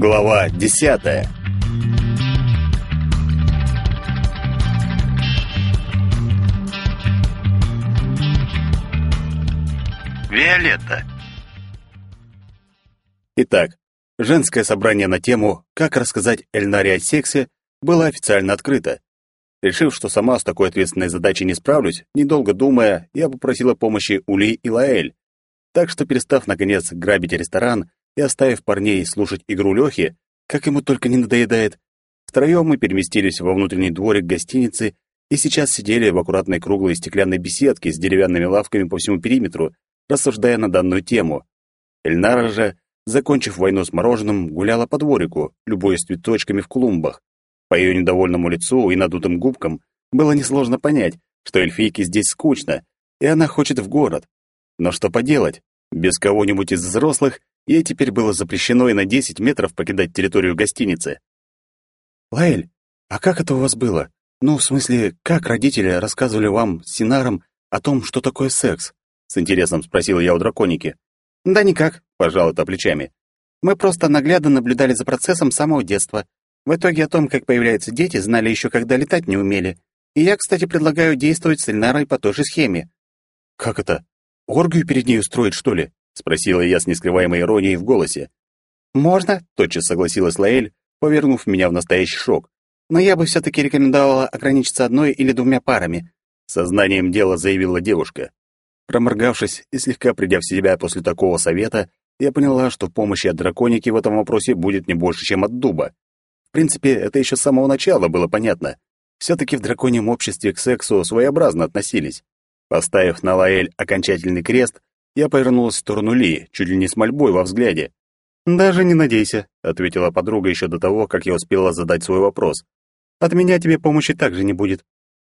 Глава десятая Виолетта Итак, женское собрание на тему «Как рассказать Эльнаре о сексе» было официально открыто. Решив, что сама с такой ответственной задачей не справлюсь, недолго думая, я попросила помощи Ули и Лаэль. Так что, перестав, наконец, грабить ресторан и оставив парней слушать игру Лёхи, как ему только не надоедает, втроём мы переместились во внутренний дворик гостиницы и сейчас сидели в аккуратной круглой стеклянной беседке с деревянными лавками по всему периметру, рассуждая на данную тему. Эльнара же, закончив войну с мороженым, гуляла по дворику, любуясь цветочками в клумбах. По ее недовольному лицу и надутым губкам было несложно понять, что эльфийке здесь скучно, и она хочет в город. Но что поделать? Без кого-нибудь из взрослых ей теперь было запрещено и на 10 метров покидать территорию гостиницы. «Лаэль, а как это у вас было? Ну, в смысле, как родители рассказывали вам с Синаром о том, что такое секс?» С интересом спросила я у драконики. «Да никак», — пожал это плечами. «Мы просто наглядно наблюдали за процессом с самого детства. В итоге о том, как появляются дети, знали еще когда летать не умели. И я, кстати, предлагаю действовать с Эльнарой по той же схеме». «Как это? Оргию перед ней устроить, что ли?» — спросила я с нескрываемой иронией в голосе. «Можно», — тотчас согласилась Лаэль, повернув меня в настоящий шок. «Но я бы все-таки рекомендовала ограничиться одной или двумя парами», — сознанием дела заявила девушка. Проморгавшись и слегка придя в себя после такого совета, я поняла, что помощи от драконики в этом вопросе будет не больше, чем от дуба. В принципе, это еще с самого начала было понятно. Все-таки в драконьем обществе к сексу своеобразно относились. Поставив на Лаэль окончательный крест, я повернулась в сторону Ли, чуть ли не с мольбой во взгляде. «Даже не надейся», — ответила подруга еще до того, как я успела задать свой вопрос. «От меня тебе помощи также не будет».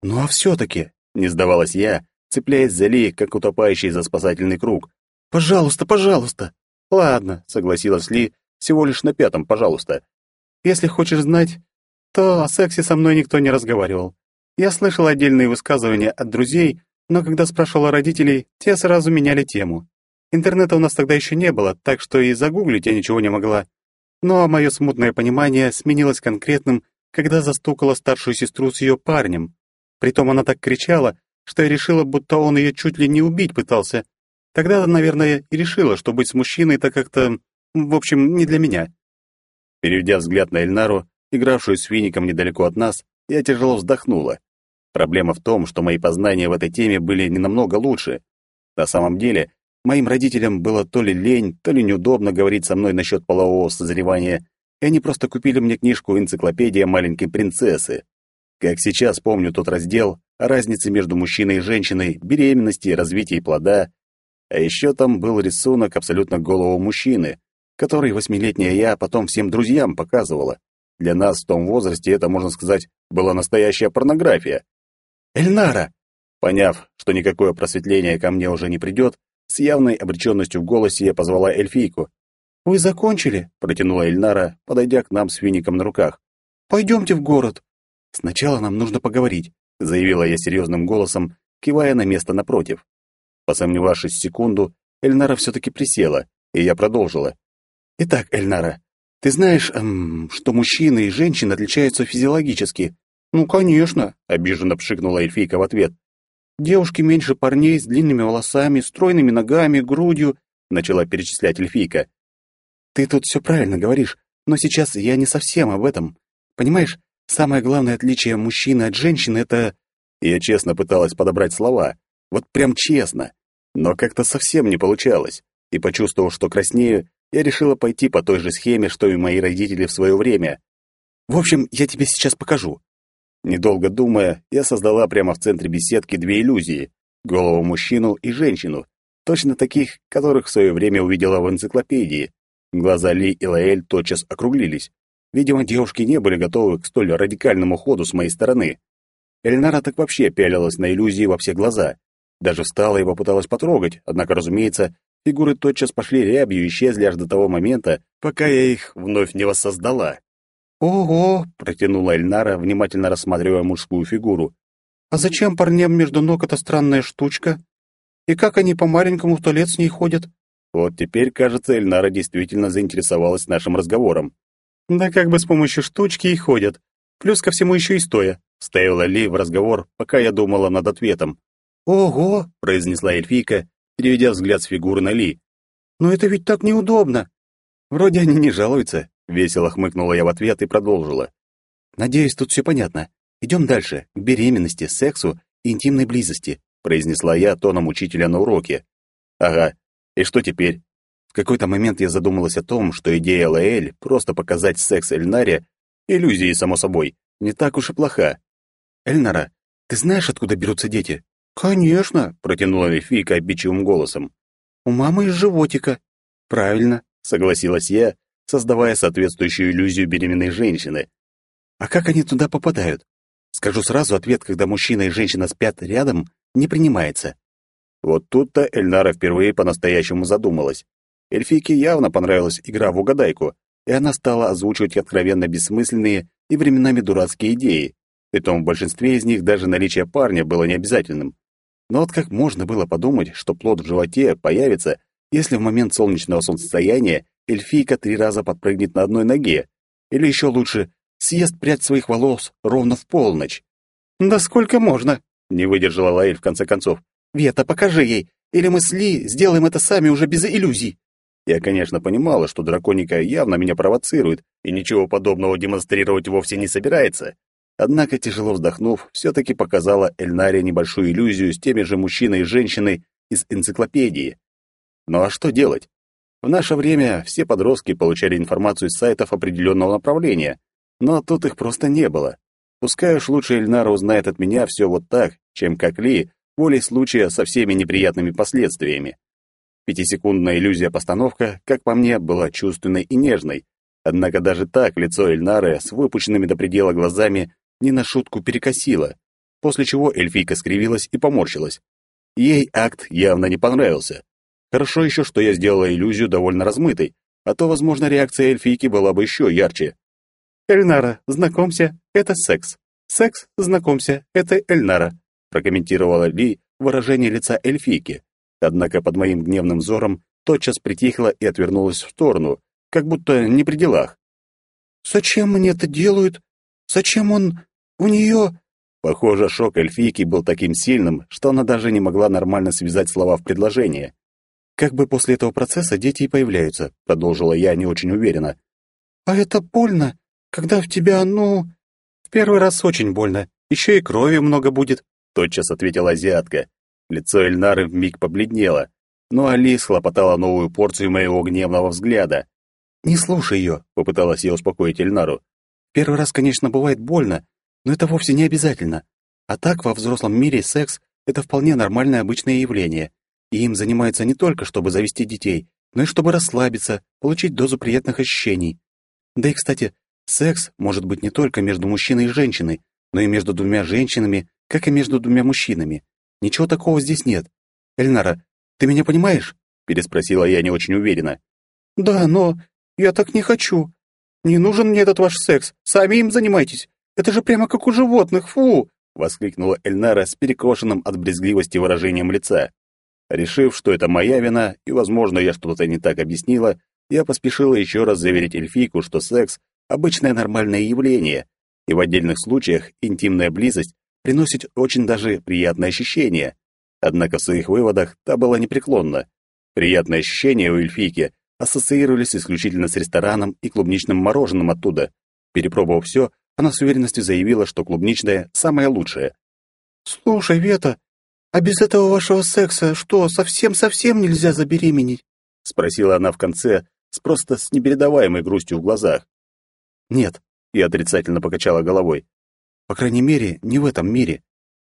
«Ну а все-таки», — не сдавалась я, цепляясь за Ли, как утопающий за спасательный круг. «Пожалуйста, пожалуйста». «Ладно», — согласилась Ли, всего лишь на пятом «пожалуйста». Если хочешь знать, то о сексе со мной никто не разговаривал. Я слышал отдельные высказывания от друзей, но когда спрашивала родителей, те сразу меняли тему. Интернета у нас тогда еще не было, так что и загуглить я ничего не могла. Но мое смутное понимание сменилось конкретным, когда застукала старшую сестру с ее парнем. Притом она так кричала, что я решила, будто он ее чуть ли не убить пытался. Тогда, наверное, и решила, что быть с мужчиной это как-то, в общем, не для меня. Переведя взгляд на Эльнару, игравшую с Фиником недалеко от нас, я тяжело вздохнула. Проблема в том, что мои познания в этой теме были не намного лучше. На самом деле, моим родителям было то ли лень, то ли неудобно говорить со мной насчет полового созревания, и они просто купили мне книжку «Энциклопедия маленькой принцессы». Как сейчас помню тот раздел о разнице между мужчиной и женщиной, беременности развитии плода. А еще там был рисунок абсолютно голого мужчины, который восьмилетняя я потом всем друзьям показывала. Для нас в том возрасте это, можно сказать, была настоящая порнография. «Эльнара!» Поняв, что никакое просветление ко мне уже не придет, с явной обреченностью в голосе я позвала эльфийку. «Вы закончили?» — протянула Эльнара, подойдя к нам с фиником на руках. «Пойдемте в город». «Сначала нам нужно поговорить», — заявила я серьезным голосом, кивая на место напротив. Посомневавшись секунду, Эльнара все-таки присела, и я продолжила. Итак, Эльнара, ты знаешь, эм, что мужчины и женщины отличаются физиологически? Ну, конечно, обиженно пшикнула эльфийка в ответ. Девушки меньше парней с длинными волосами, стройными ногами, грудью, начала перечислять эльфийка. Ты тут все правильно говоришь, но сейчас я не совсем об этом. Понимаешь, самое главное отличие мужчины от женщины — это... Я честно пыталась подобрать слова, вот прям честно, но как-то совсем не получалось, и, почувствовав, что краснею, я решила пойти по той же схеме, что и мои родители в свое время. В общем, я тебе сейчас покажу. Недолго думая, я создала прямо в центре беседки две иллюзии — голову мужчину и женщину, точно таких, которых в свое время увидела в энциклопедии. Глаза Ли и Лаэль тотчас округлились. Видимо, девушки не были готовы к столь радикальному ходу с моей стороны. Эльнара так вообще пялилась на иллюзии во все глаза. Даже встала и попыталась потрогать, однако, разумеется, Фигуры тотчас пошли рябью и исчезли аж до того момента, пока я их вновь не воссоздала. «Ого!» — протянула Эльнара, внимательно рассматривая мужскую фигуру. «А зачем парням между ног эта странная штучка? И как они по-маленькому в туалет с ней ходят?» Вот теперь, кажется, Эльнара действительно заинтересовалась нашим разговором. Да как бы с помощью штучки и ходят. Плюс ко всему еще и стоя, вставила Ли в разговор, пока я думала над ответом. «Ого!» — произнесла эльфийка, переведя взгляд с фигуры на Ли. «Но это ведь так неудобно!» «Вроде они не жалуются», — весело хмыкнула я в ответ и продолжила. «Надеюсь, тут все понятно. Идем дальше, к беременности, сексу и интимной близости», — произнесла я тоном учителя на уроке. «Ага. И что теперь?» В какой-то момент я задумалась о том, что идея Лаэль просто показать секс Эльнаре, иллюзии, само собой, не так уж и плоха. «Эльнара, ты знаешь, откуда берутся дети?» «Конечно», — протянула эльфийка обидчивым голосом. «У мамы из животика». «Правильно», — согласилась я, создавая соответствующую иллюзию беременной женщины. «А как они туда попадают?» Скажу сразу, ответ, когда мужчина и женщина спят рядом, не принимается. Вот тут-то Эльнара впервые по-настоящему задумалась. Эльфийке явно понравилась игра в угадайку, и она стала озвучивать откровенно бессмысленные и временами дурацкие идеи. Притом в большинстве из них даже наличие парня было необязательным. Но вот как можно было подумать, что плод в животе появится, если в момент солнечного солнцестояния эльфийка три раза подпрыгнет на одной ноге? Или еще лучше, съест прядь своих волос ровно в полночь? «Да сколько можно?» — не выдержала Лаэль в конце концов. «Вета, покажи ей, или мы с Ли сделаем это сами уже без иллюзий». Я, конечно, понимала, что драконика явно меня провоцирует и ничего подобного демонстрировать вовсе не собирается, Однако, тяжело вздохнув, все-таки показала Эльнаре небольшую иллюзию с теми же мужчиной и женщиной из энциклопедии. Ну а что делать? В наше время все подростки получали информацию с сайтов определенного направления, но тут их просто не было. Пускай уж лучше Эльнара узнает от меня все вот так, чем как Ли, волей случая со всеми неприятными последствиями. Пятисекундная иллюзия-постановка, как по мне, была чувственной и нежной, однако даже так лицо Эльнары с выпученными до предела глазами не на шутку перекосило, после чего эльфийка скривилась и поморщилась. Ей акт явно не понравился. Хорошо еще, что я сделала иллюзию довольно размытой, а то, возможно, реакция эльфийки была бы еще ярче. «Эльнара, знакомься, это секс. Секс, знакомься, это Эльнара», прокомментировала Ли выражение лица эльфийки. Однако под моим гневным взором тотчас притихла и отвернулась в сторону, как будто не при делах. «Зачем мне это делают? Зачем он...» У нее...» Похоже, шок эльфийки был таким сильным, что она даже не могла нормально связать слова в предложение. «Как бы после этого процесса дети и появляются», — продолжила я не очень уверенно. «А это больно, когда в тебя, ну...» «В первый раз очень больно. Еще и крови много будет», — тотчас ответила азиатка. Лицо Эльнары вмиг побледнело, но Али схлопотала новую порцию моего гневного взгляда. «Не слушай ее», — попыталась я успокоить Эльнару. «Первый раз, конечно, бывает больно, но это вовсе не обязательно. А так во взрослом мире секс — это вполне нормальное обычное явление. И им занимаются не только, чтобы завести детей, но и чтобы расслабиться, получить дозу приятных ощущений. Да и, кстати, секс может быть не только между мужчиной и женщиной, но и между двумя женщинами, как и между двумя мужчинами. Ничего такого здесь нет. Эльнара, ты меня понимаешь? переспросила я не очень уверенно. Да, но я так не хочу. Не нужен мне этот ваш секс. Сами им занимайтесь. Это же прямо как у животных, фу!» — воскликнула Эльнара с перекошенным от брезгливости выражением лица. Решив, что это моя вина, и, возможно, я что-то не так объяснила, я поспешила еще раз заверить эльфийку, что секс — обычное нормальное явление, и в отдельных случаях интимная близость приносит очень даже приятные ощущения. Однако в своих выводах та была непреклонна. Приятные ощущения у эльфийки ассоциировались исключительно с рестораном и клубничным мороженым оттуда. Перепробовав все, она с уверенностью заявила, что клубничное самое лучшее. «Слушай, Вета, а без этого вашего секса что, совсем-совсем нельзя забеременеть?» — спросила она в конце, с просто с непередаваемой грустью в глазах. «Нет», — я отрицательно покачала головой. «По крайней мере, не в этом мире.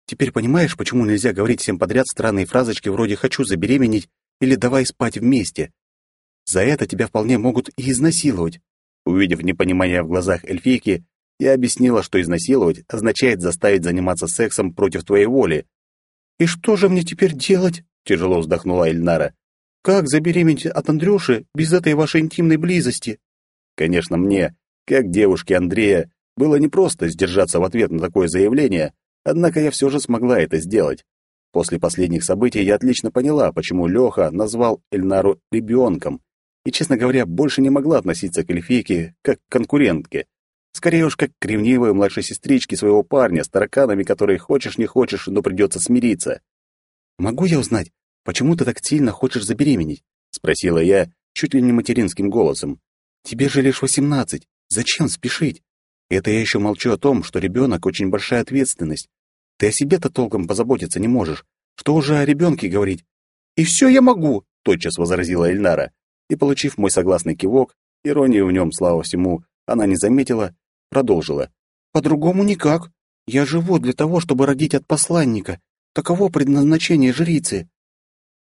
Теперь понимаешь, почему нельзя говорить всем подряд странные фразочки вроде «хочу забеременеть» или «давай спать вместе». За это тебя вполне могут и изнасиловать». Увидев непонимание в глазах эльфийки, я объяснила, что изнасиловать означает заставить заниматься сексом против твоей воли. «И что же мне теперь делать?» — тяжело вздохнула Эльнара. «Как забеременеть от Андрюши без этой вашей интимной близости?» Конечно, мне, как девушке Андрея, было непросто сдержаться в ответ на такое заявление, однако я все же смогла это сделать. После последних событий я отлично поняла, почему Леха назвал Эльнару ребенком. и, честно говоря, больше не могла относиться к эльфийке как к конкурентке. Скорее уж, как к ревнивой младшей сестричке своего парня с тараканами, которые хочешь не хочешь, но придется смириться. «Могу я узнать, почему ты так сильно хочешь забеременеть?» — спросила я чуть ли не материнским голосом. «Тебе же лишь восемнадцать. Зачем спешить? Это я еще молчу о том, что ребенок очень большая ответственность. Ты о себе-то толком позаботиться не можешь. Что уже о ребенке говорить? И все я могу, тотчас возразила Эльнара. И, получив мой согласный кивок, иронию в нем, слава всему, она не заметила, продолжила. По-другому никак. Я живу для того, чтобы родить от посланника. Таково предназначение жрицы.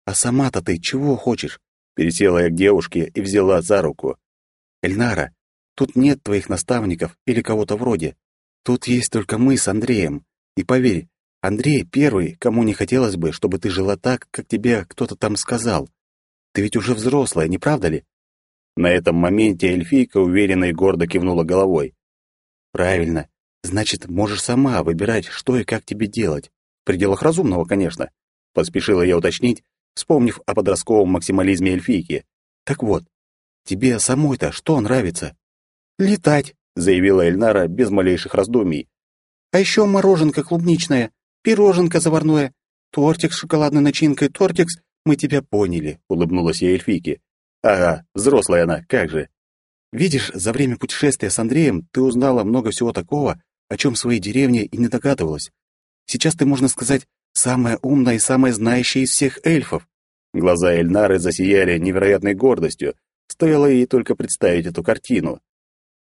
А сама-то ты чего хочешь? Пересела я к девушке и взяла за руку. Эльнара, тут нет твоих наставников или кого-то вроде. Тут есть только мы с Андреем. И поверь, Андрей первый, кому не хотелось бы, чтобы ты жила так, как тебе кто-то там сказал. Ты ведь уже взрослая, не правда ли? На этом моменте эльфийка уверенно и гордо кивнула головой. Правильно. Значит, можешь сама выбирать, что и как тебе делать. В пределах разумного, конечно. Поспешила я уточнить, вспомнив о подростковом максимализме эльфийки. Так вот, тебе самой-то что нравится? Летать, заявила Эльнара без малейших раздумий. А еще мороженка клубничная, пироженка заварное, тортик с шоколадной начинкой, тортикс, мы тебя поняли, улыбнулась я эльфийке. Ага, взрослая она, как же. Видишь, за время путешествия с Андреем ты узнала много всего такого, о чем в своей деревне и не догадывалась. Сейчас ты, можно сказать, самая умная и самая знающая из всех эльфов. Глаза Эльнары засияли невероятной гордостью, стоило ей только представить эту картину.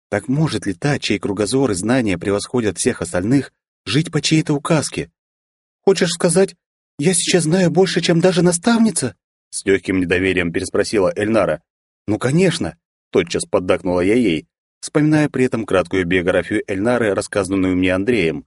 Так может ли та, чей кругозор и знания превосходят всех остальных, жить по чьей-то указке? Хочешь сказать, я сейчас знаю больше, чем даже наставница? С легким недоверием переспросила Эльнара. Ну, конечно, тотчас поддакнула я ей, вспоминая при этом краткую биографию Эльнары, рассказанную мне Андреем.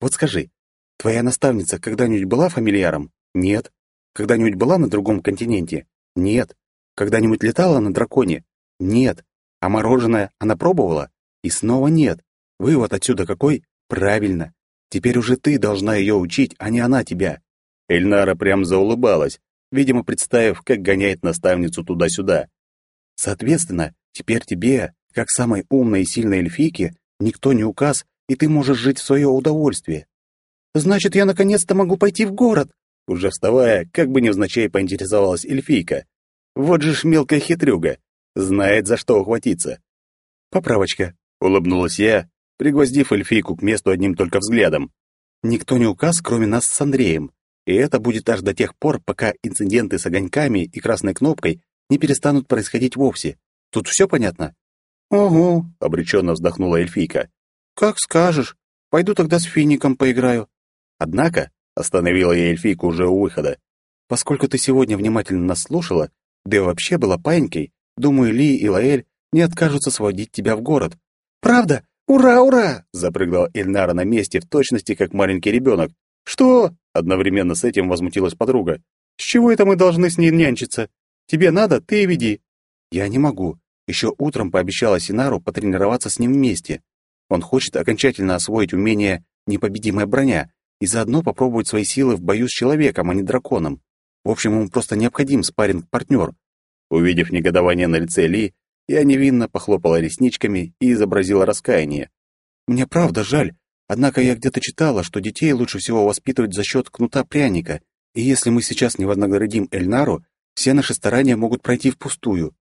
Вот скажи, твоя наставница когда-нибудь была фамильяром? Нет. Когда-нибудь была на другом континенте? Нет. Когда-нибудь летала на драконе? Нет. А мороженое она пробовала? И снова нет. Вывод отсюда какой? Правильно. Теперь уже ты должна ее учить, а не она тебя. Эльнара прям заулыбалась, видимо, представив, как гоняет наставницу туда-сюда. Соответственно, теперь тебе, как самой умной и сильной эльфийке, никто не указ, и ты можешь жить в свое удовольствие. Значит, я наконец-то могу пойти в город. Уже вставая, как бы невзначай поинтересовалась эльфийка. Вот же ж мелкая хитрюга. Знает, за что ухватиться. Поправочка, улыбнулась я, пригвоздив эльфийку к месту одним только взглядом. Никто не указ, кроме нас с Андреем. И это будет аж до тех пор, пока инциденты с огоньками и красной кнопкой не перестанут происходить вовсе. Тут все понятно? Ого, обреченно вздохнула эльфийка. Как скажешь. Пойду тогда с фиником поиграю. Однако, остановила я эльфийку уже у выхода. Поскольку ты сегодня внимательно нас слушала, да и вообще была паинькой, Думаю, Ли и Лаэль не откажутся сводить тебя в город. Правда? Ура, ура! запрыгала Эльнара на месте в точности, как маленький ребенок. Что? Одновременно с этим возмутилась подруга. С чего это мы должны с ней нянчиться? Тебе надо, ты и веди. Я не могу. Еще утром пообещала Синару потренироваться с ним вместе. Он хочет окончательно освоить умение «непобедимая броня» и заодно попробовать свои силы в бою с человеком, а не драконом. В общем, ему просто необходим спарринг-партнер. Увидев негодование на лице Ли, я невинно похлопала ресничками и изобразила раскаяние. «Мне правда жаль, однако я где-то читала, что детей лучше всего воспитывать за счет кнута пряника, и если мы сейчас не вознаградим Эльнару, все наши старания могут пройти впустую».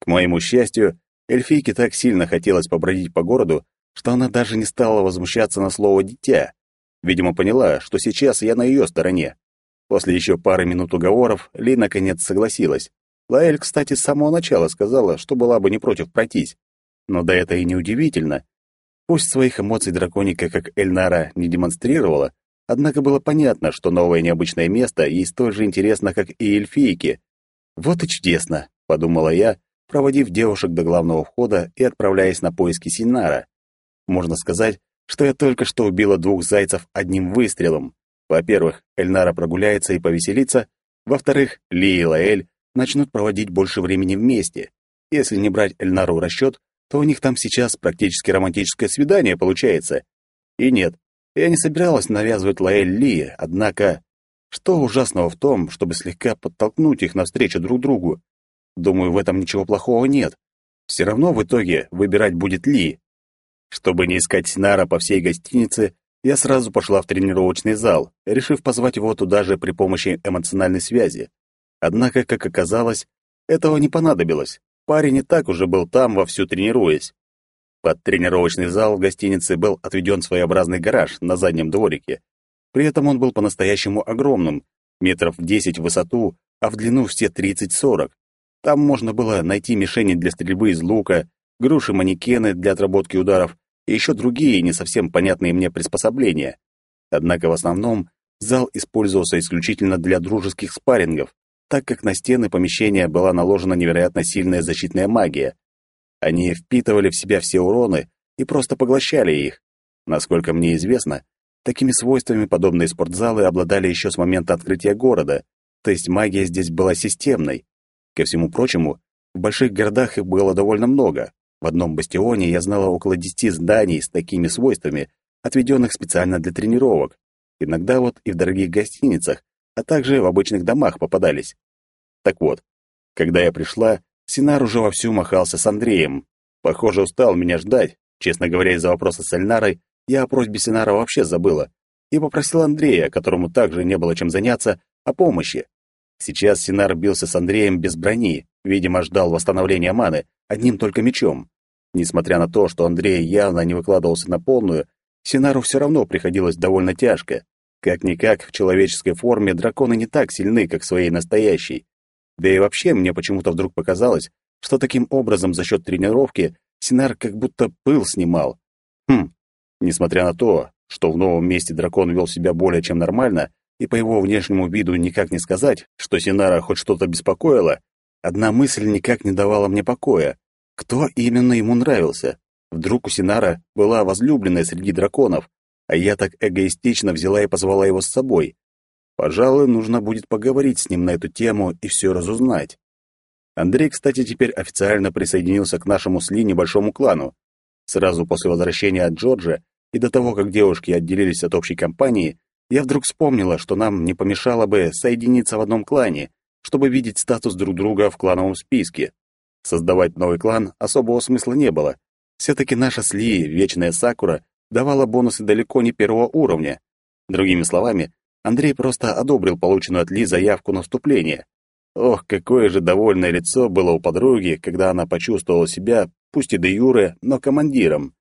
К моему счастью, эльфийке так сильно хотелось побродить по городу, что она даже не стала возмущаться на слово «дитя». Видимо, поняла, что сейчас я на ее стороне. После еще пары минут уговоров Ли наконец согласилась. Лаэль, кстати, с самого начала сказала, что была бы не против пройтись. Но да это и не удивительно. Пусть своих эмоций драконика, как Эльнара, не демонстрировала, однако было понятно, что новое необычное место ей столь же интересно, как и эльфийке. «Вот и чудесно», — подумала я, проводив девушек до главного входа и отправляясь на поиски Синара. Можно сказать, что я только что убила двух зайцев одним выстрелом. Во-первых, Эльнара прогуляется и повеселится. Во-вторых, Ли и Лаэль начнут проводить больше времени вместе. Если не брать Эльнару в расчет, то у них там сейчас практически романтическое свидание получается. И нет, я не собиралась навязывать Лаэль Ли, однако... Что ужасного в том, чтобы слегка подтолкнуть их навстречу друг другу? Думаю, в этом ничего плохого нет. Все равно в итоге выбирать будет Ли. Чтобы не искать Синара по всей гостинице, я сразу пошла в тренировочный зал, решив позвать его туда же при помощи эмоциональной связи. Однако, как оказалось, этого не понадобилось. Парень и так уже был там, вовсю тренируясь. Под тренировочный зал в гостинице был отведен своеобразный гараж на заднем дворике. При этом он был по-настоящему огромным, метров 10 в высоту, а в длину все 30-40. Там можно было найти мишени для стрельбы из лука, груши-манекены для отработки ударов и еще другие не совсем понятные мне приспособления. Однако в основном зал использовался исключительно для дружеских спаррингов, так как на стены помещения была наложена невероятно сильная защитная магия. Они впитывали в себя все уроны и просто поглощали их. Насколько мне известно, такими свойствами подобные спортзалы обладали еще с момента открытия города, то есть магия здесь была системной. Ко всему прочему, в больших городах их было довольно много. В одном бастионе я знала около десяти зданий с такими свойствами, отведенных специально для тренировок. Иногда вот и в дорогих гостиницах, а также в обычных домах попадались. Так вот, когда я пришла, Синар уже вовсю махался с Андреем. Похоже, устал меня ждать. Честно говоря, из-за вопроса с Эльнарой я о просьбе Синара вообще забыла и попросил Андрея, которому также не было чем заняться, о помощи. Сейчас Синар бился с Андреем без брони, видимо, ждал восстановления маны, одним только мечом. Несмотря на то, что Андрей явно не выкладывался на полную, Синару все равно приходилось довольно тяжко. Как-никак, в человеческой форме драконы не так сильны, как в своей настоящей. Да и вообще, мне почему-то вдруг показалось, что таким образом за счет тренировки Синар как будто пыл снимал. Хм, несмотря на то, что в новом месте дракон вел себя более чем нормально, и по его внешнему виду никак не сказать, что Синара хоть что-то беспокоило, одна мысль никак не давала мне покоя. Кто именно ему нравился? Вдруг у Синара была возлюбленная среди драконов, а я так эгоистично взяла и позвала его с собой. Пожалуй, нужно будет поговорить с ним на эту тему и все разузнать. Андрей, кстати, теперь официально присоединился к нашему с Ли небольшому клану. Сразу после возвращения от Джорджа и до того, как девушки отделились от общей компании, я вдруг вспомнила, что нам не помешало бы соединиться в одном клане, чтобы видеть статус друг друга в клановом списке. Создавать новый клан особого смысла не было. Все-таки наша Сли, вечная Сакура, давала бонусы далеко не первого уровня. Другими словами, Андрей просто одобрил полученную от Ли заявку на вступление. Ох, какое же довольное лицо было у подруги, когда она почувствовала себя, пусть и де юре, но командиром.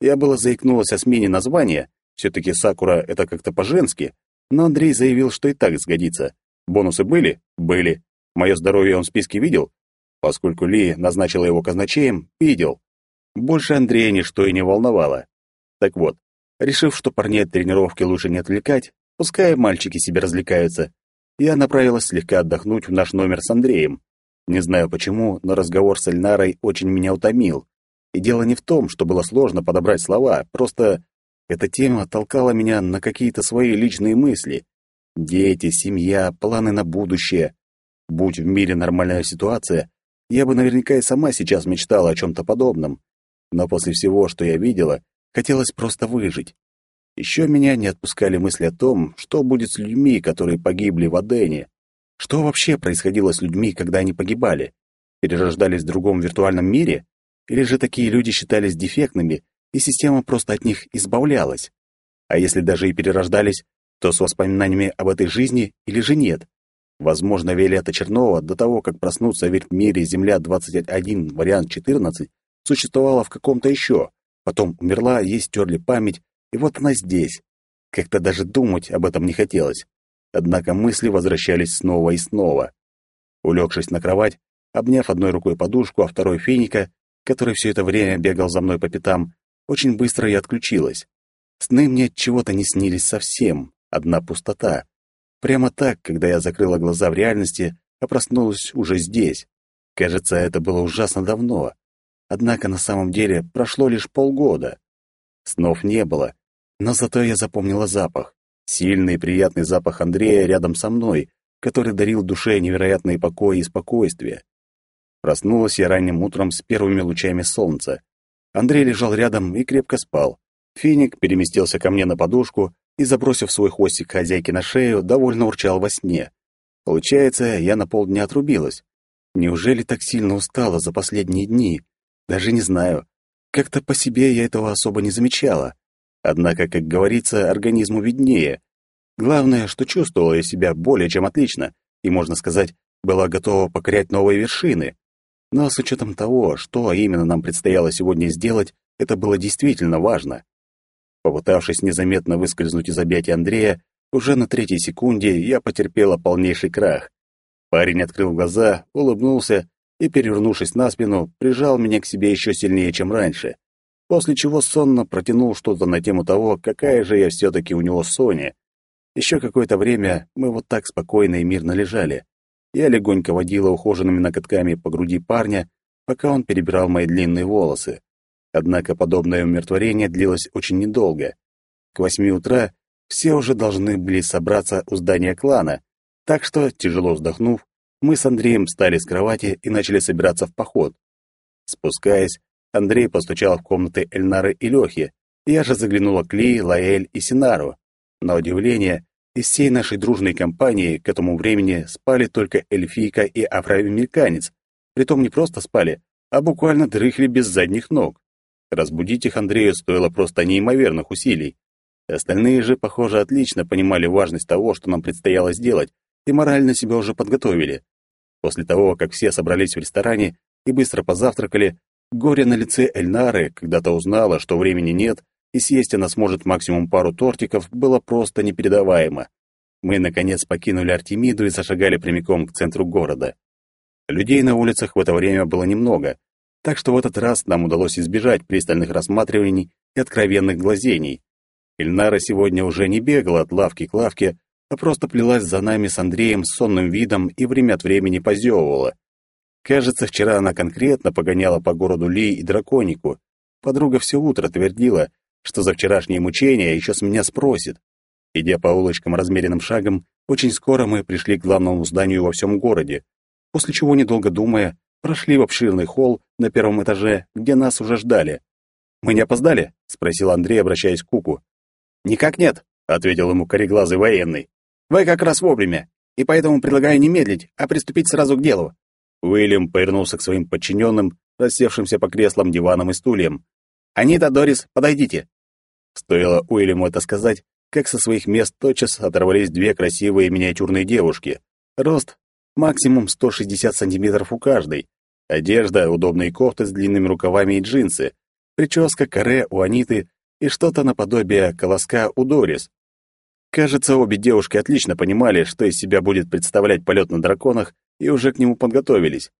Я было заикнулась о смене названия, все-таки Сакура — это как-то по-женски, но Андрей заявил, что и так сгодится. Бонусы были? Были. Мое здоровье он в списке видел? Поскольку Ли назначила его казначеем, видел. Больше Андрея ничто и не волновало. Так вот, решив, что парней от тренировки лучше не отвлекать, пускай мальчики себе развлекаются, я направилась слегка отдохнуть в наш номер с Андреем. Не знаю почему, но разговор с Эльнарой очень меня утомил. И дело не в том, что было сложно подобрать слова, просто эта тема толкала меня на какие-то свои личные мысли. Дети, семья, планы на будущее. Будь в мире нормальная ситуация, я бы наверняка и сама сейчас мечтала о чем-то подобном. Но после всего, что я видела, Хотелось просто выжить. Еще меня не отпускали мысли о том, что будет с людьми, которые погибли в Адене. Что вообще происходило с людьми, когда они погибали? Перерождались в другом виртуальном мире? Или же такие люди считались дефектными, и система просто от них избавлялась? А если даже и перерождались, то с воспоминаниями об этой жизни или же нет? Возможно, Виолетта Чернова до того, как проснуться в мире Земля-21, вариант 14, существовала в каком-то еще, Потом умерла, ей стерли память, и вот она здесь. Как-то даже думать об этом не хотелось. Однако мысли возвращались снова и снова. Улегшись на кровать, обняв одной рукой подушку, а второй финика, который все это время бегал за мной по пятам, очень быстро я отключилась. Сны мне от чего-то не снились совсем, одна пустота. Прямо так, когда я закрыла глаза в реальности, а проснулась уже здесь. Кажется, это было ужасно давно. Однако на самом деле прошло лишь полгода. Снов не было, но зато я запомнила запах. Сильный и приятный запах Андрея рядом со мной, который дарил душе невероятный покой и спокойствие. Проснулась я ранним утром с первыми лучами солнца. Андрей лежал рядом и крепко спал. Финик переместился ко мне на подушку и, забросив свой хвостик хозяйки на шею, довольно урчал во сне. Получается, я на полдня отрубилась. Неужели так сильно устала за последние дни? Даже не знаю. Как-то по себе я этого особо не замечала. Однако, как говорится, организму виднее. Главное, что чувствовала я себя более чем отлично, и, можно сказать, была готова покорять новые вершины. Но с учетом того, что именно нам предстояло сегодня сделать, это было действительно важно. Попытавшись незаметно выскользнуть из объятий Андрея, уже на третьей секунде я потерпела полнейший крах. Парень открыл глаза, улыбнулся и, перевернувшись на спину, прижал меня к себе еще сильнее, чем раньше, после чего сонно протянул что-то на тему того, какая же я все-таки у него Соня. Еще какое-то время мы вот так спокойно и мирно лежали. Я легонько водила ухоженными ноготками по груди парня, пока он перебирал мои длинные волосы. Однако подобное умиротворение длилось очень недолго. К восьми утра все уже должны были собраться у здания клана, так что, тяжело вздохнув, мы с Андреем встали с кровати и начали собираться в поход. Спускаясь, Андрей постучал в комнаты Эльнары и Лёхи, я же заглянула к Ли, Лаэль и Синару. На удивление, из всей нашей дружной компании к этому времени спали только эльфийка и афроамериканец. Притом не просто спали, а буквально дрыхли без задних ног. Разбудить их Андрею стоило просто неимоверных усилий. Остальные же, похоже, отлично понимали важность того, что нам предстояло сделать, и морально себя уже подготовили. После того, как все собрались в ресторане и быстро позавтракали, горе на лице Эльнары, когда-то узнала, что времени нет, и съесть она сможет максимум пару тортиков, было просто непередаваемо. Мы, наконец, покинули Артемиду и зашагали прямиком к центру города. Людей на улицах в это время было немного, так что в этот раз нам удалось избежать пристальных рассматриваний и откровенных глазений. Ильнара сегодня уже не бегала от лавки к лавке, а просто плелась за нами с Андреем с сонным видом и время от времени позевывала. Кажется, вчера она конкретно погоняла по городу Ли и Драконику. Подруга все утро твердила, что за вчерашние мучения еще с меня спросит. Идя по улочкам размеренным шагом, очень скоро мы пришли к главному зданию во всем городе, после чего, недолго думая, прошли в обширный холл на первом этаже, где нас уже ждали. «Мы не опоздали?» — спросил Андрей, обращаясь к Куку. «Никак нет», — ответил ему кореглазый военный. «Вы как раз вовремя, и поэтому предлагаю не медлить, а приступить сразу к делу». Уильям повернулся к своим подчиненным, рассевшимся по креслам, диванам и стульям. «Анита, Дорис, подойдите!» Стоило Уильяму это сказать, как со своих мест тотчас оторвались две красивые миниатюрные девушки. Рост максимум 160 сантиметров у каждой. Одежда, удобные кофты с длинными рукавами и джинсы. Прическа каре у Аниты и что-то наподобие колоска у Дорис. Кажется, обе девушки отлично понимали, что из себя будет представлять полет на драконах, и уже к нему подготовились.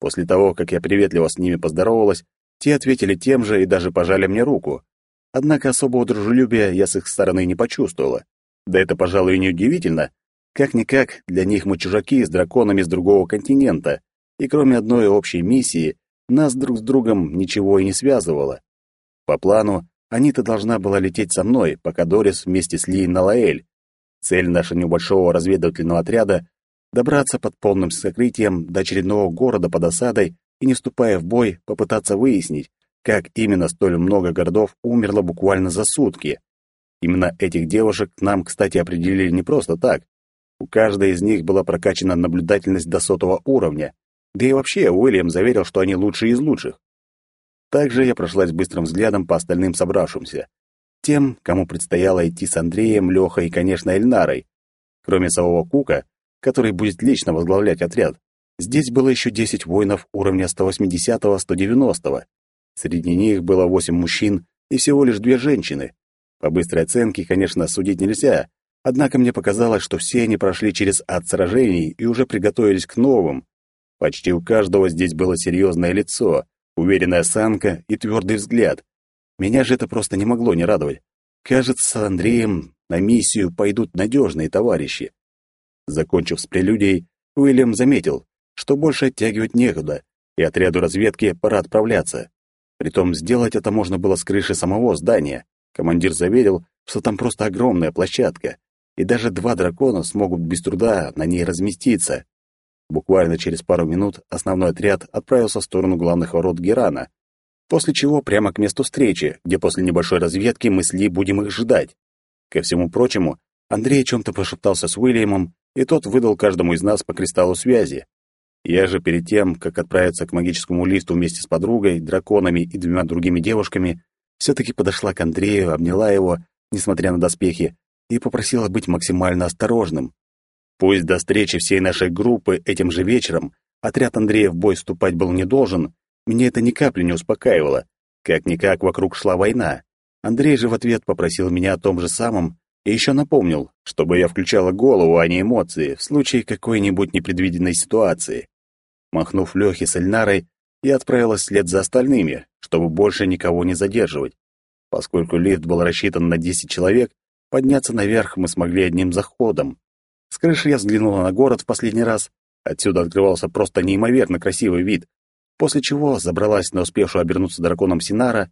После того, как я приветливо с ними поздоровалась, те ответили тем же и даже пожали мне руку. Однако особого дружелюбия я с их стороны не почувствовала. Да это, пожалуй, и неудивительно. Как-никак, для них мы чужаки с драконами с другого континента, и кроме одной общей миссии, нас друг с другом ничего и не связывало. По плану, Анита должна была лететь со мной, пока Дорис вместе с Ли на Лаэль. Цель нашего небольшого разведывательного отряда — добраться под полным сокрытием до очередного города под осадой и, не вступая в бой, попытаться выяснить, как именно столь много городов умерло буквально за сутки. Именно этих девушек нам, кстати, определили не просто так. У каждой из них была прокачана наблюдательность до сотого уровня, да и вообще Уильям заверил, что они лучшие из лучших. Также я прошлась быстрым взглядом по остальным собравшимся. Тем, кому предстояло идти с Андреем, Лехой и, конечно, Эльнарой. Кроме самого Кука, который будет лично возглавлять отряд, Здесь было еще 10 воинов уровня 180-190. Среди них было 8 мужчин и всего лишь две женщины. По быстрой оценке, конечно, судить нельзя, однако мне показалось, что все они прошли через ад сражений и уже приготовились к новым. Почти у каждого здесь было серьезное лицо, уверенная осанка и твердый взгляд. Меня же это просто не могло не радовать. Кажется, с Андреем на миссию пойдут надежные товарищи. Закончив с прелюдией, Уильям заметил, что больше оттягивать некуда, и отряду разведки пора отправляться. Притом сделать это можно было с крыши самого здания. Командир заверил, что там просто огромная площадка, и даже два дракона смогут без труда на ней разместиться. Буквально через пару минут основной отряд отправился в сторону главных ворот Герана, после чего прямо к месту встречи, где после небольшой разведки мы с Ли будем их ждать. Ко всему прочему, Андрей о чем-то пошептался с Уильямом, и тот выдал каждому из нас по кристаллу связи. Я же перед тем, как отправиться к магическому лифту вместе с подругой, драконами и двумя другими девушками, все-таки подошла к Андрею, обняла его, несмотря на доспехи, и попросила быть максимально осторожным. Пусть до встречи всей нашей группы этим же вечером отряд Андрея в бой вступать был не должен, меня это ни капли не успокаивало. Как-никак вокруг шла война. Андрей же в ответ попросил меня о том же самом и еще напомнил, чтобы я включала голову, а не эмоции, в случае какой-нибудь непредвиденной ситуации. Махнув Лехе с Эльнарой, я отправилась вслед за остальными, чтобы больше никого не задерживать. Поскольку лифт был рассчитан на 10 человек, подняться наверх мы смогли одним заходом. С крыши я взглянула на город в последний раз. Отсюда открывался просто неимоверно красивый вид, после чего забралась на успевшую обернуться драконом Синара.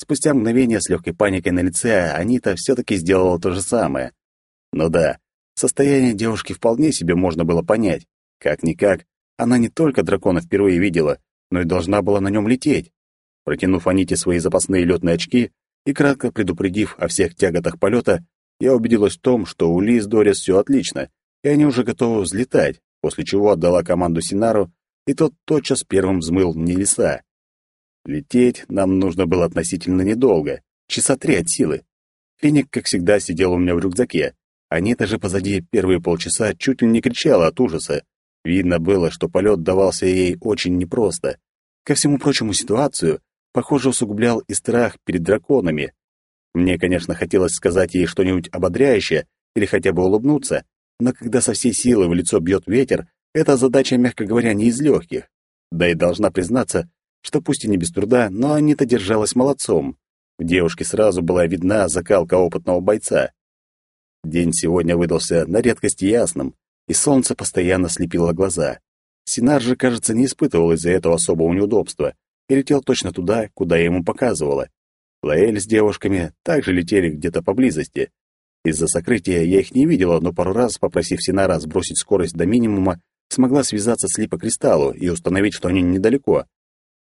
Спустя мгновение с легкой паникой на лице Анита все-таки сделала то же самое. Ну да, состояние девушки вполне себе можно было понять. Как-никак, она не только дракона впервые видела, но и должна была на нем лететь. Протянув Аните свои запасные летные очки и кратко предупредив о всех тяготах полета, я убедилась в том, что у Ли с Дорис все отлично, и они уже готовы взлетать, после чего отдала команду Синару, и тот тотчас первым взмыл в небеса. Лететь нам нужно было относительно недолго, часа три от силы. Феник, как всегда, сидел у меня в рюкзаке. Анита же позади первые полчаса чуть ли не кричала от ужаса. Видно было, что полет давался ей очень непросто. Ко всему прочему ситуацию, похоже, усугублял и страх перед драконами. Мне, конечно, хотелось сказать ей что-нибудь ободряющее или хотя бы улыбнуться, но когда со всей силы в лицо бьет ветер, эта задача, мягко говоря, не из легких. Да и должна признаться, что пусть и не без труда, но Анита держалась молодцом. В девушке сразу была видна закалка опытного бойца. День сегодня выдался на редкость ясным, и солнце постоянно слепило глаза. Синар же, кажется, не испытывал из-за этого особого неудобства и летел точно туда, куда ему показывала. Лаэль с девушками также летели где-то поблизости, из-за сокрытия я их не видела, но пару раз, попросив Синара сбросить скорость до минимума, смогла связаться с липокристаллу и установить, что они недалеко.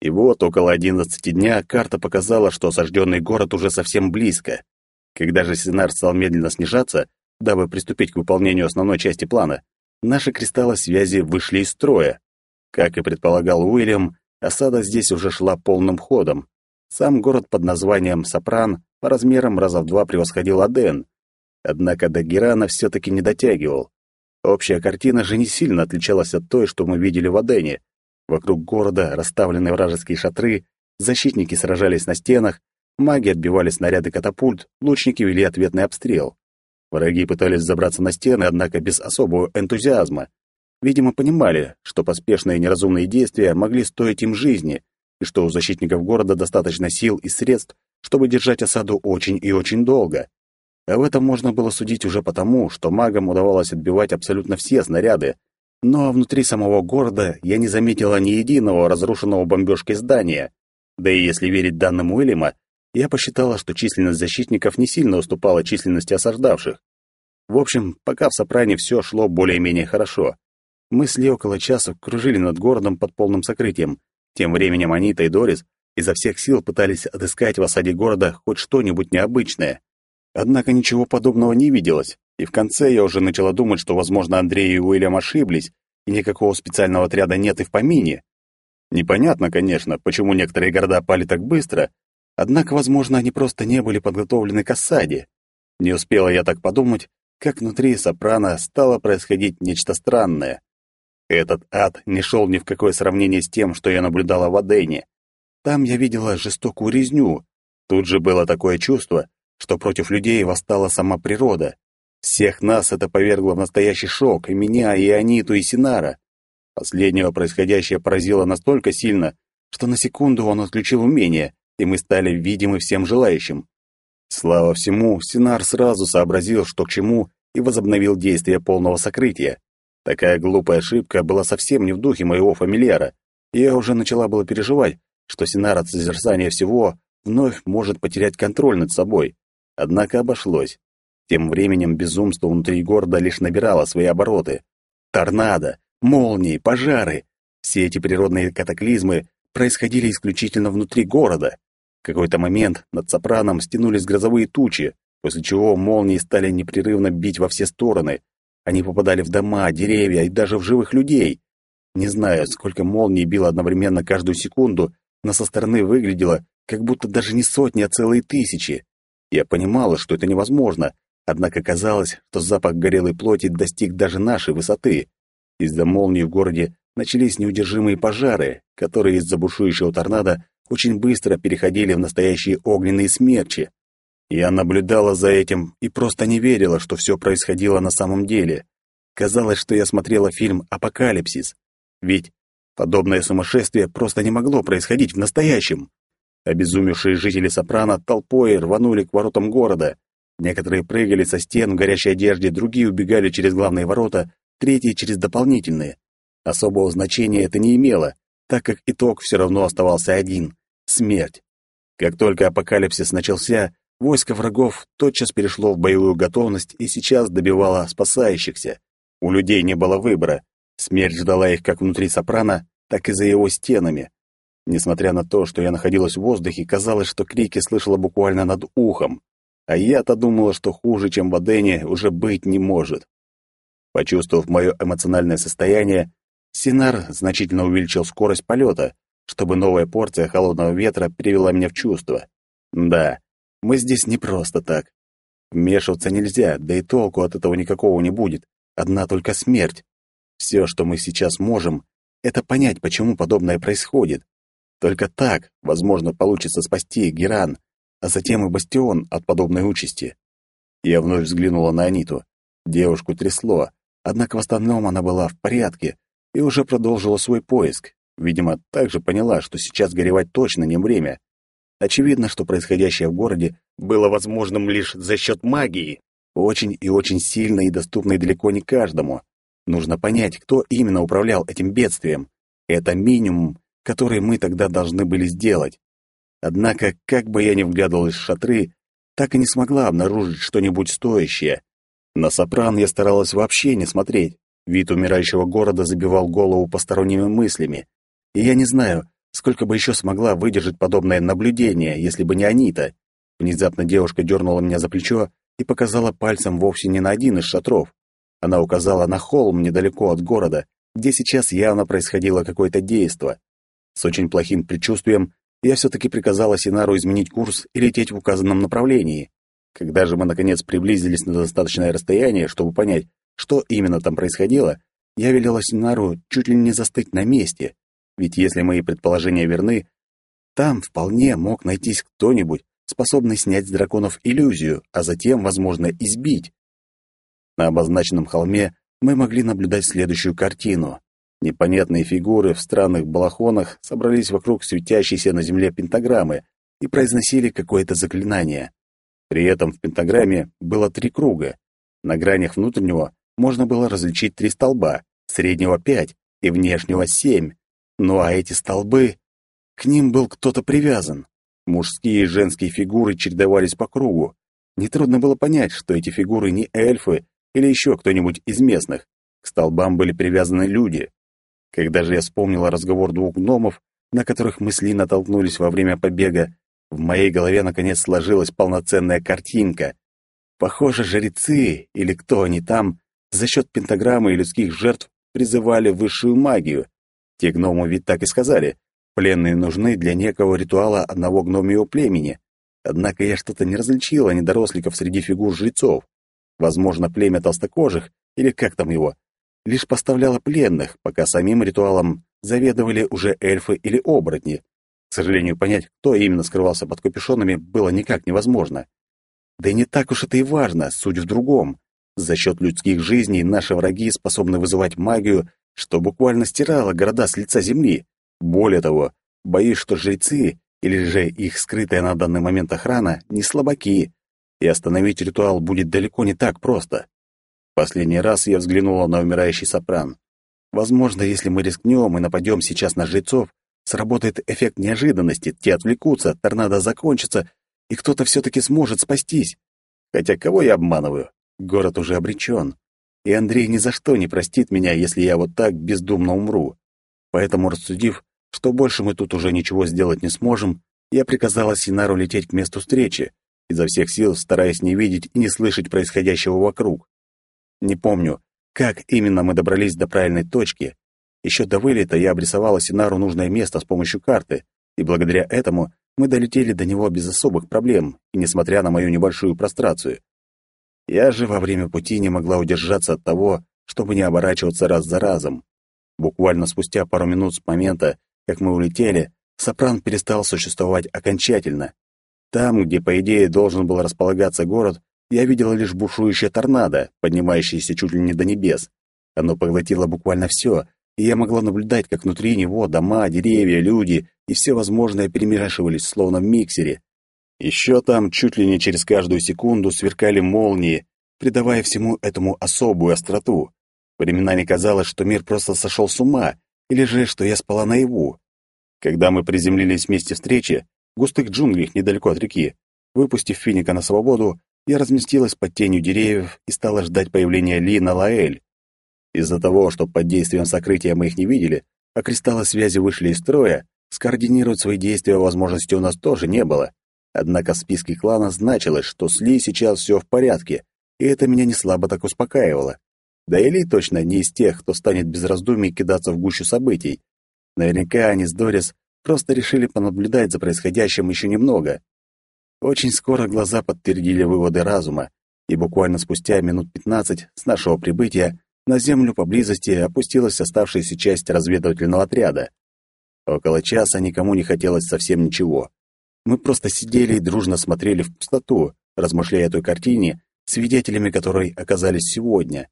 И вот около одиннадцати дня карта показала, что осажденный город уже совсем близко. Когда же Синар стал медленно снижаться, дабы приступить к выполнению основной части плана, наши кристаллы связи вышли из строя. Как и предполагал Уильям, осада здесь уже шла полным ходом. Сам город под названием Сопран по размерам раза в два превосходил Аден, Однако до Герана все-таки не дотягивал. Общая картина же не сильно отличалась от той, что мы видели в Адене. Вокруг города расставлены вражеские шатры, защитники сражались на стенах, маги отбивали снаряды катапульт, лучники вели ответный обстрел. Враги пытались забраться на стены, однако без особого энтузиазма. Видимо, понимали, что поспешные неразумные действия могли стоить им жизни, и что у защитников города достаточно сил и средств, чтобы держать осаду очень и очень долго. Об этом можно было судить уже потому, что магам удавалось отбивать абсолютно все снаряды, но внутри самого города я не заметила ни единого разрушенного бомбежкой здания. Да и если верить данным Уильяма, я посчитала, что численность защитников не сильно уступала численности осаждавших. В общем, пока в Сопране все шло более-менее хорошо. Мы с Ли около часа кружили над городом под полным сокрытием. Тем временем Анита и Дорис изо всех сил пытались отыскать в осаде города хоть что-нибудь необычное. Однако ничего подобного не виделось, и в конце я уже начала думать, что, возможно, Андрей и Уильям ошиблись, и никакого специального отряда нет и в помине. Непонятно, конечно, почему некоторые города пали так быстро, однако, возможно, они просто не были подготовлены к осаде. Не успела я так подумать, как внутри Сопрано стало происходить нечто странное. Этот ад не шел ни в какое сравнение с тем, что я наблюдала в Адене. Там я видела жестокую резню. Тут же было такое чувство, что против людей восстала сама природа. Всех нас это повергло в настоящий шок, и меня, и Аниту, и Синара. Последнего происходящее поразило настолько сильно, что на секунду он отключил умение, и мы стали видимы всем желающим. Слава всему, Синар сразу сообразил, что к чему, и возобновил действие полного сокрытия. Такая глупая ошибка была совсем не в духе моего фамильяра, и я уже начала было переживать, что Синар от созерцания всего вновь может потерять контроль над собой. Однако обошлось. Тем временем безумство внутри города лишь набирало свои обороты. Торнадо, молнии, пожары — все эти природные катаклизмы происходили исключительно внутри города. В какой-то момент над Сопраном стянулись грозовые тучи, после чего молнии стали непрерывно бить во все стороны. Они попадали в дома, деревья и даже в живых людей. Не знаю, сколько молний било одновременно каждую секунду, но со стороны выглядело, как будто даже не сотни, а целые тысячи. Я понимала, что это невозможно, однако казалось, что запах горелой плоти достиг даже нашей высоты. Из-за молнии в городе начались неудержимые пожары, которые из-за бушующего торнадо очень быстро переходили в настоящие огненные смерчи. Я наблюдала за этим и просто не верила, что все происходило на самом деле. Казалось, что я смотрела фильм «Апокалипсис». Ведь подобное сумасшествие просто не могло происходить в настоящем. Обезумевшие жители Сопрано толпой рванули к воротам города. Некоторые прыгали со стен в горящей одежде, другие убегали через главные ворота, третьи — через дополнительные. Особого значения это не имело, так как итог все равно оставался один — смерть. Как только апокалипсис начался, войско врагов тотчас перешло в боевую готовность и сейчас добивало спасающихся. У людей не было выбора. Смерть ждала их как внутри Сопрано, так и за его стенами. Несмотря на то, что я находилась в воздухе, казалось, что крики слышала буквально над ухом. А я-то думала, что хуже, чем в Адене, уже быть не может. Почувствовав мое эмоциональное состояние, Синар значительно увеличил скорость полета, чтобы новая порция холодного ветра привела меня в чувство. Да, мы здесь не просто так. Вмешиваться нельзя, да и толку от этого никакого не будет. Одна только смерть. Все, что мы сейчас можем, это понять, почему подобное происходит. Только так, возможно, получится спасти Геран, а затем и Бастион от подобной участи. Я вновь взглянула на Аниту. Девушку трясло, однако в остальном она была в порядке и уже продолжила свой поиск. Видимо, также поняла, что сейчас горевать точно не время. Очевидно, что происходящее в городе было возможным лишь за счет магии, очень и очень сильной и доступной далеко не каждому. Нужно понять, кто именно управлял этим бедствием. Это минимум, который мы тогда должны были сделать. Однако, как бы я ни вглядывалась в шатры, так и не смогла обнаружить что-нибудь стоящее. На сопран я старалась вообще не смотреть. Вид умирающего города забивал голову посторонними мыслями. И я не знаю, сколько бы еще смогла выдержать подобное наблюдение, если бы не Анита. Внезапно девушка дернула меня за плечо и показала пальцем вовсе не на один из шатров. Она указала на холм недалеко от города, где сейчас явно происходило какое-то действо. С очень плохим предчувствием я все-таки приказала Синару изменить курс и лететь в указанном направлении. Когда же мы, наконец, приблизились на достаточное расстояние, чтобы понять, что именно там происходило, я велела Синару чуть ли не застыть на месте, ведь если мои предположения верны, там вполне мог найтись кто-нибудь, способный снять с драконов иллюзию, а затем, возможно, избить. На обозначенном холме мы могли наблюдать следующую картину. Непонятные фигуры в странных балахонах собрались вокруг светящейся на земле пентаграммы и произносили какое-то заклинание. При этом в пентаграмме было три круга. На гранях внутреннего можно было различить три столба, среднего пять и внешнего семь. Ну а эти столбы... К ним был кто-то привязан. Мужские и женские фигуры чередовались по кругу. Нетрудно было понять, что эти фигуры не эльфы или еще кто-нибудь из местных. К столбам были привязаны люди. Когда же я вспомнила разговор двух гномов, на которых мы с Ли натолкнулись во время побега, в моей голове наконец сложилась полноценная картинка. Похоже, жрецы, или кто они там, за счет пентаграммы и людских жертв призывали высшую магию. Те гномы ведь так и сказали. Пленные нужны для некого ритуала одного гномьего племени. Однако я что-то не различила недоросликов среди фигур жрецов. Возможно, племя толстокожих, или как там его, лишь поставляла пленных, пока самим ритуалом заведовали уже эльфы или оборотни. К сожалению, понять, кто именно скрывался под капюшонами, было никак невозможно. Да и не так уж это и важно, суть в другом. За счет людских жизней наши враги способны вызывать магию, что буквально стирало города с лица земли. Более того, боюсь, что жрецы, или же их скрытая на данный момент охрана, не слабаки, и остановить ритуал будет далеко не так просто. Последний раз я взглянула на умирающий сопран. Возможно, если мы рискнем и нападем сейчас на жрецов, сработает эффект неожиданности, те отвлекутся, торнадо закончится, и кто-то все-таки сможет спастись. Хотя кого я обманываю? Город уже обречен. И Андрей ни за что не простит меня, если я вот так бездумно умру. Поэтому, рассудив, что больше мы тут уже ничего сделать не сможем, я приказала Синару лететь к месту встречи, изо всех сил стараясь не видеть и не слышать происходящего вокруг. Не помню, как именно мы добрались до правильной точки. Еще до вылета я обрисовала Синару нужное место с помощью карты, и благодаря этому мы долетели до него без особых проблем, и несмотря на мою небольшую прострацию. Я же во время пути не могла удержаться от того, чтобы не оборачиваться раз за разом. Буквально спустя пару минут с момента, как мы улетели, Сопран перестал существовать окончательно. Там, где, по идее, должен был располагаться город, я видела лишь бушующее торнадо, поднимающееся чуть ли не до небес. Оно поглотило буквально все, и я могла наблюдать, как внутри него дома, деревья, люди и все возможное перемешивались, словно в миксере. Еще там чуть ли не через каждую секунду сверкали молнии, придавая всему этому особую остроту. Временами казалось, что мир просто сошел с ума, или же, что я спала наяву. Когда мы приземлились в месте встречи, в густых джунглях недалеко от реки, выпустив финика на свободу, я разместилась под тенью деревьев и стала ждать появления Ли на Лаэль. Из-за того, что под действием сокрытия мы их не видели, а кристаллы связи вышли из строя, скоординировать свои действия возможности у нас тоже не было. Однако в списке клана значилось, что с Ли сейчас все в порядке, и это меня не слабо так успокаивало. Да и Ли точно не из тех, кто станет без раздумий кидаться в гущу событий. Наверняка они с Дорис просто решили понаблюдать за происходящим еще немного. Очень скоро глаза подтвердили выводы разума, и буквально спустя минут пятнадцать с нашего прибытия на землю поблизости опустилась оставшаяся часть разведывательного отряда. Около часа никому не хотелось совсем ничего. Мы просто сидели и дружно смотрели в пустоту, размышляя о той картине, свидетелями которой оказались сегодня.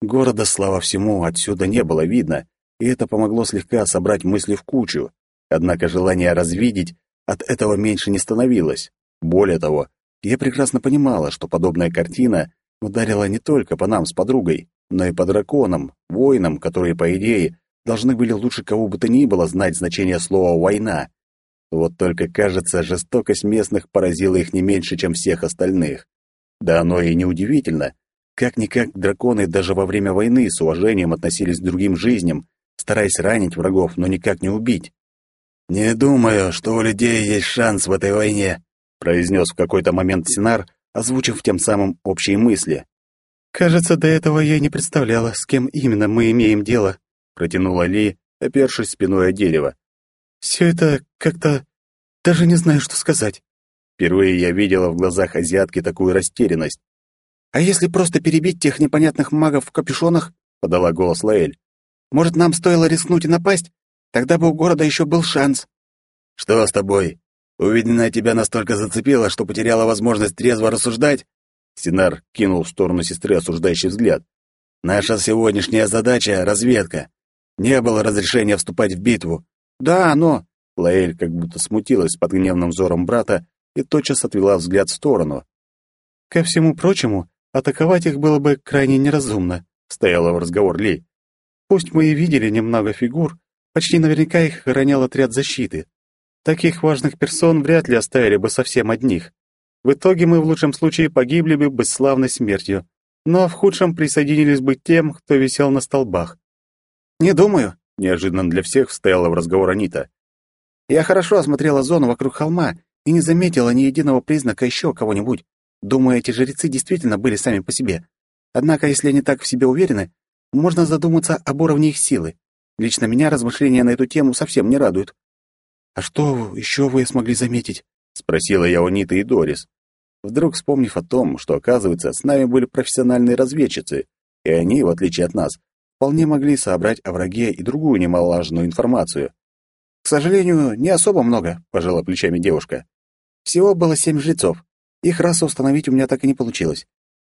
Города, слава всему, отсюда не было видно, и это помогло слегка собрать мысли в кучу. Однако желание развидеть от этого меньше не становилось. Более того, я прекрасно понимала, что подобная картина ударила не только по нам с подругой, но и по драконам, воинам, которые, по идее, должны были лучше кого бы то ни было знать значение слова «война». Вот только, кажется, жестокость местных поразила их не меньше, чем всех остальных. Да оно и неудивительно. Как-никак драконы даже во время войны с уважением относились к другим жизням, стараясь ранить врагов, но никак не убить. «Не думаю, что у людей есть шанс в этой войне», произнес в какой-то момент Синар, озвучив тем самым общие мысли. «Кажется, до этого я не представляла, с кем именно мы имеем дело», протянула Ли, опершись спиной о дерево. «Все это как-то... даже не знаю, что сказать». Впервые я видела в глазах азиатки такую растерянность. «А если просто перебить тех непонятных магов в капюшонах?» — подала голос Лаэль. «Может, нам стоило рискнуть и напасть? Тогда бы у города еще был шанс». «Что с тобой? Увиденное тебя настолько зацепило, что потеряла возможность трезво рассуждать?» Синар кинул в сторону сестры осуждающий взгляд. «Наша сегодняшняя задача — разведка. Не было разрешения вступать в битву». «Да, но...» Лаэль как будто смутилась под гневным взором брата и тотчас отвела взгляд в сторону. «Ко всему прочему, атаковать их было бы крайне неразумно», — стояла в разговор Ли. «Пусть мы и видели немного фигур, почти наверняка их охранял отряд защиты. Таких важных персон вряд ли оставили бы совсем одних. В итоге мы в лучшем случае погибли бы бесславной смертью, но в худшем присоединились бы тем, кто висел на столбах. «Не думаю», — неожиданно для всех встояла в разговор Анита. «Я хорошо осмотрела зону вокруг холма и не заметила ни единого признака еще кого-нибудь. Думаю, эти жрецы действительно были сами по себе. Однако, если они так в себе уверены, можно задуматься об уровне их силы. Лично меня размышления на эту тему совсем не радуют». «А что еще вы смогли заметить?» — спросила я у Ниты и Дорис. Вдруг вспомнив о том, что, оказывается, с нами были профессиональные разведчицы, и они, в отличие от нас, вполне могли собрать о враге и другую немаловажную информацию. «К сожалению, не особо много», — пожала плечами девушка. «Всего было семь жрецов. Их расу установить у меня так и не получилось.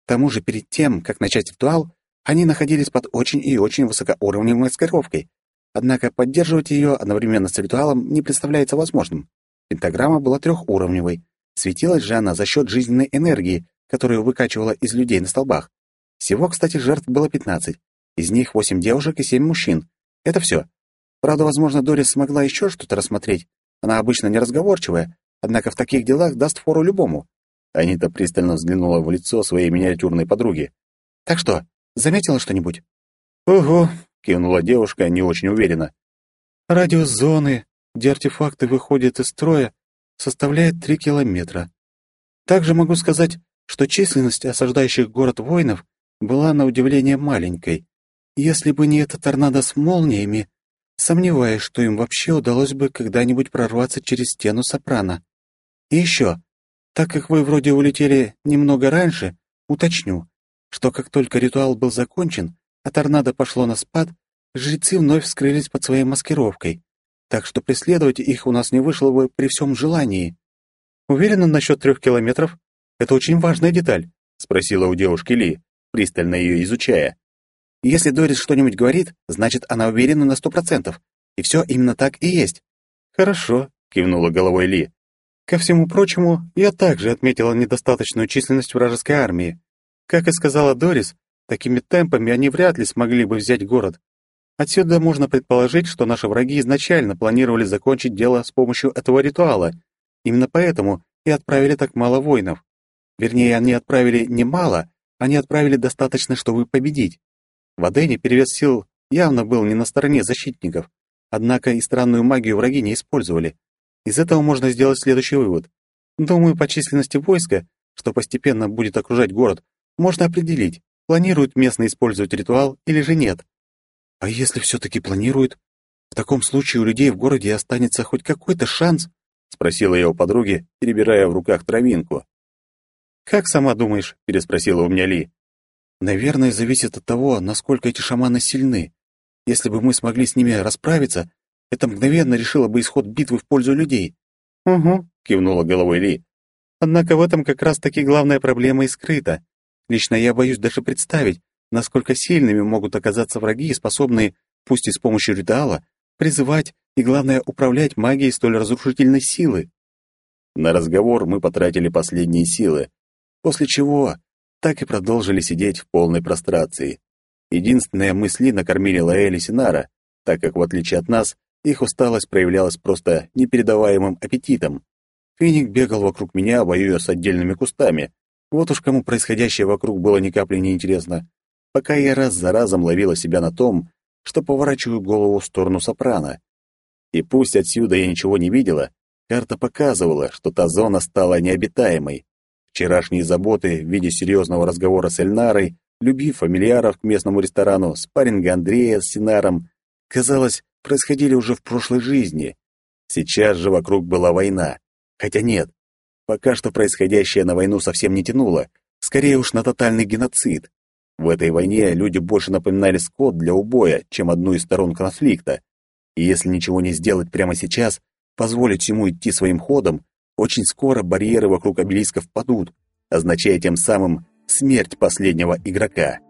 К тому же перед тем, как начать ритуал, они находились под очень и очень высокоуровневой маскировкой. Однако поддерживать ее одновременно с ритуалом не представляется возможным. Пентаграмма была трехуровневой. Светилась же она за счет жизненной энергии, которую выкачивала из людей на столбах. Всего, кстати, жертв было 15. Из них 8 девушек и 7 мужчин. Это все. Правда, возможно, Дорис смогла еще что-то рассмотреть. Она обычно неразговорчивая, однако в таких делах даст фору любому. Анита пристально взглянула в лицо своей миниатюрной подруги. «Так что, заметила что-нибудь?» «Ого», — кивнула девушка не очень уверенно. «Радиус зоны, где артефакты выходят из строя, составляет три километра. Также могу сказать, что численность осаждающих город воинов была на удивление маленькой. Если бы не эта торнадо с молниями, сомневаюсь, что им вообще удалось бы когда-нибудь прорваться через стену сопрано. И еще, так как вы вроде улетели немного раньше, уточню, что как только ритуал был закончен, а торнадо пошло на спад, жрецы вновь скрылись под своей маскировкой, так что преследовать их у нас не вышло бы при всем желании. Уверена насчет трех километров? Это очень важная деталь, спросила у девушки Ли, пристально ее изучая. Если Дорис что-нибудь говорит, значит, она уверена на сто процентов. И все именно так и есть. Хорошо, кивнула головой Ли. Ко всему прочему, я также отметила недостаточную численность вражеской армии. Как и сказала Дорис, такими темпами они вряд ли смогли бы взять город. Отсюда можно предположить, что наши враги изначально планировали закончить дело с помощью этого ритуала. Именно поэтому и отправили так мало воинов. Вернее, они отправили не мало, они отправили достаточно, чтобы победить. В Адене перевес сил явно был не на стороне защитников, однако и странную магию враги не использовали. Из этого можно сделать следующий вывод. Думаю, по численности войска, что постепенно будет окружать город, можно определить, планируют местные использовать ритуал или же нет. А если все-таки планируют? В таком случае у людей в городе останется хоть какой-то шанс? Спросила я у подруги, перебирая в руках травинку. «Как сама думаешь?» — переспросила у меня Ли. «Наверное, зависит от того, насколько эти шаманы сильны. Если бы мы смогли с ними расправиться, это мгновенно решило бы исход битвы в пользу людей. Угу, кивнула головой Ли. Однако в этом как раз-таки главная проблема и скрыта. Лично я боюсь даже представить, насколько сильными могут оказаться враги, способные, пусть и с помощью ритуала, призывать и, главное, управлять магией столь разрушительной силы. На разговор мы потратили последние силы, после чего так и продолжили сидеть в полной прострации. Единственная мысли накормили Лаэль и Синара, так как, в отличие от нас, их усталость проявлялась просто непередаваемым аппетитом. Феник бегал вокруг меня, воюя с отдельными кустами. Вот уж кому происходящее вокруг было ни капли не интересно. Пока я раз за разом ловила себя на том, что поворачиваю голову в сторону сопрано. И пусть отсюда я ничего не видела, карта показывала, что та зона стала необитаемой. Вчерашние заботы в виде серьезного разговора с Эльнарой, любви фамильяров к местному ресторану, спарринга Андрея с Синаром, казалось, происходили уже в прошлой жизни. Сейчас же вокруг была война. Хотя нет, пока что происходящее на войну совсем не тянуло, скорее уж на тотальный геноцид. В этой войне люди больше напоминали скот для убоя, чем одну из сторон конфликта. И если ничего не сделать прямо сейчас, позволить ему идти своим ходом, очень скоро барьеры вокруг обелисков падут, означая тем самым смерть последнего игрока.